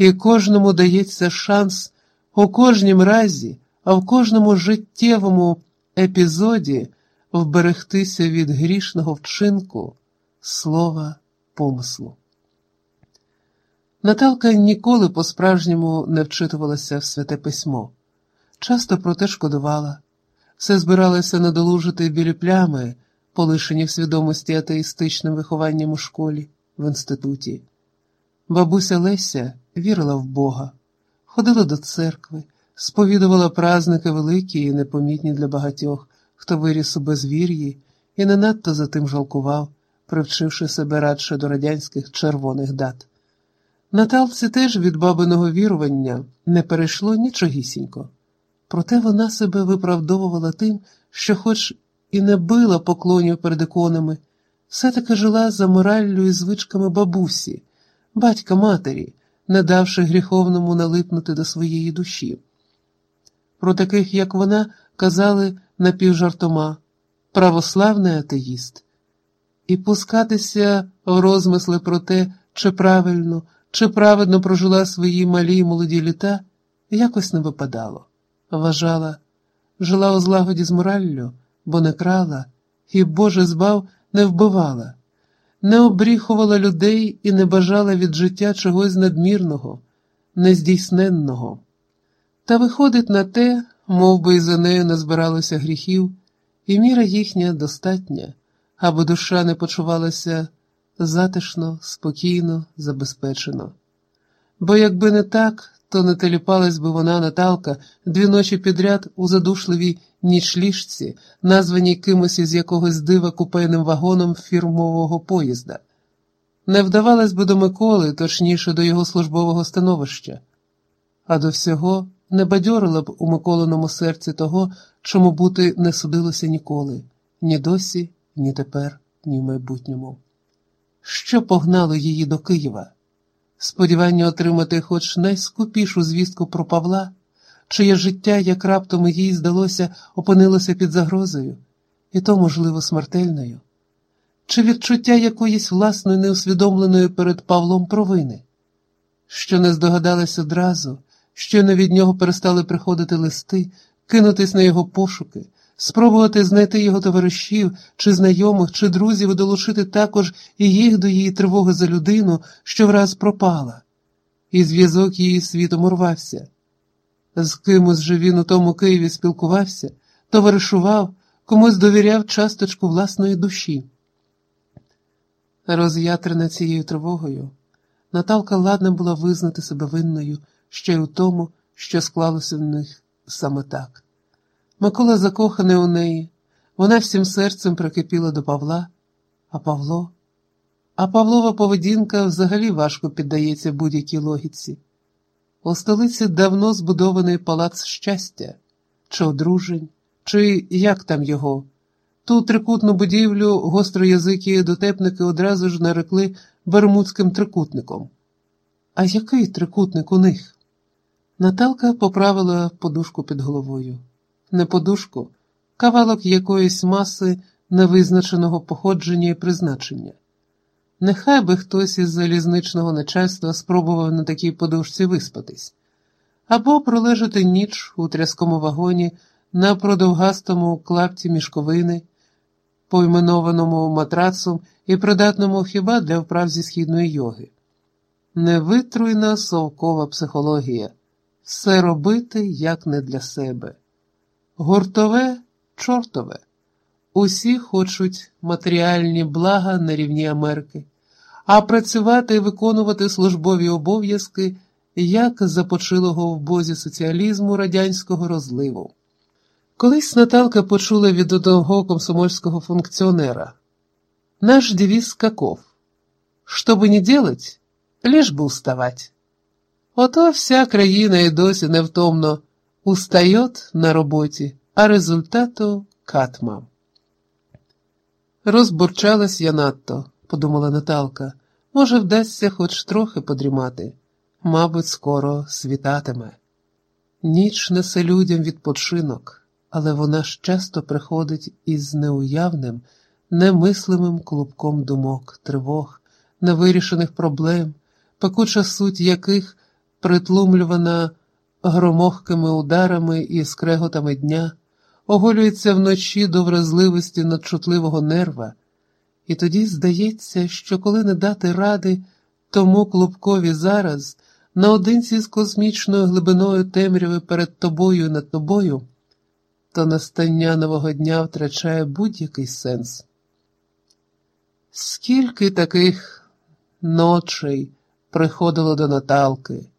і кожному дається шанс у кожнім разі, а в кожному життєвому епізоді вберегтися від грішного вчинку слова помислу. Наталка ніколи по-справжньому не вчитувалася в святе письмо, часто про те шкодувала, все збиралася надолужити білі плями, полишені в свідомості атеїстичним вихованням у школі, в інституті. Бабуся Леся вірила в Бога, ходила до церкви, сповідувала праздники великі і непомітні для багатьох, хто виріс у безвір'ї і не надто за тим жалкував, привчивши себе радше до радянських червоних дат. Наталці теж від бабиного вірування не перейшло нічогісінько, проте вона себе виправдовувала тим, що, хоч і не била поклонів перед іконами, все-таки жила за мораллю і звичками бабусі, батька матері, не давши гріховному налипнути до своєї душі. Про таких, як вона, казали напівжартома православний атеїст, і пускатися в розмисли про те, чи правильно, чи праведно прожила свої малі й молоді літа, якось не випадало. Вважала, жила у злагоді з мораллю, бо не крала, і, Боже збав, не вбивала, не обріхувала людей і не бажала від життя чогось надмірного, нездійсненного. Та виходить на те, мов би за нею не збиралося гріхів, і міра їхня достатня, аби душа не почувалася затишно, спокійно, забезпечено. Бо якби не так, то не теліпалась би вона Наталка дві ночі підряд у задушливій нічліжці, названій кимось із якогось дива купейним вагоном фірмового поїзда. Не вдавалась би до Миколи, точніше до його службового становища, а до всього не бадьорила б у Миколиному серці того, чому бути не судилося ніколи, ні досі, ні тепер, ні в майбутньому. Що погнало її до Києва? Сподівання отримати хоч найскупішу звістку про Павла, чиє життя, як раптом їй здалося, опинилося під загрозою, і то, можливо, смертельною, чи відчуття якоїсь власної неусвідомленої перед Павлом провини, що не здогадалась одразу, що не від нього перестали приходити листи, кинутись на його пошуки спробувати знайти його товаришів, чи знайомих, чи друзів і долучити також і їх до її тривоги за людину, що враз пропала, і зв'язок її світом урвався. З кимось же він у тому Києві спілкувався, товаришував, комусь довіряв часточку власної душі. Роз'ятрена цією тривогою, Наталка ладна була визнати себе винною ще й у тому, що склалося в них саме так. Микола закоханий у неї, вона всім серцем прикипіла до Павла, а Павло. А Павлова поведінка взагалі важко піддається будь-якій логіці. У столиці давно збудований палац щастя, чи одружень, чи як там його. Ту трикутну будівлю гостроязикі дотепники одразу ж нарекли Бермудським трикутником. А який трикутник у них? Наталка поправила подушку під головою не подушку, кавалок якоїсь маси невизначеного походження і призначення. Нехай би хтось із залізничного начальства спробував на такій подушці виспатись, або пролежати ніч у тряскому вагоні на продовгастому клапті мішковини, поіменованому матрацом і придатному хіба для вправ зі східної йоги. Невитруйна совкова психологія все робити як не для себе. Гуртове чортове. Усі хочуть матеріальні блага на рівні Америки, а працювати і виконувати службові обов'язки як започилого в бозі соціалізму радянського розливу. Колись Наталка почула від одного комсомольського функціонера наш девіз каков Що би не делать, лиш би уставать. Ото вся країна і досі невтомно устает на роботі, а результату катма. Розбурчалась я надто, подумала Наталка. Може, вдасться хоч трохи подрімати. Мабуть, скоро світатиме. Ніч несе людям відпочинок, але вона ж часто приходить із неуявним, немислимим клубком думок, тривог, невирішених проблем, пекуча суть яких притлумлювана громохкими ударами і скреготами дня, оголюється вночі до вразливості надчутливого нерва, і тоді здається, що коли не дати ради тому клубкові зараз, наодинці з космічною глибиною темряви перед тобою і над тобою, то настання нового дня втрачає будь-який сенс. Скільки таких ночей приходило до Наталки?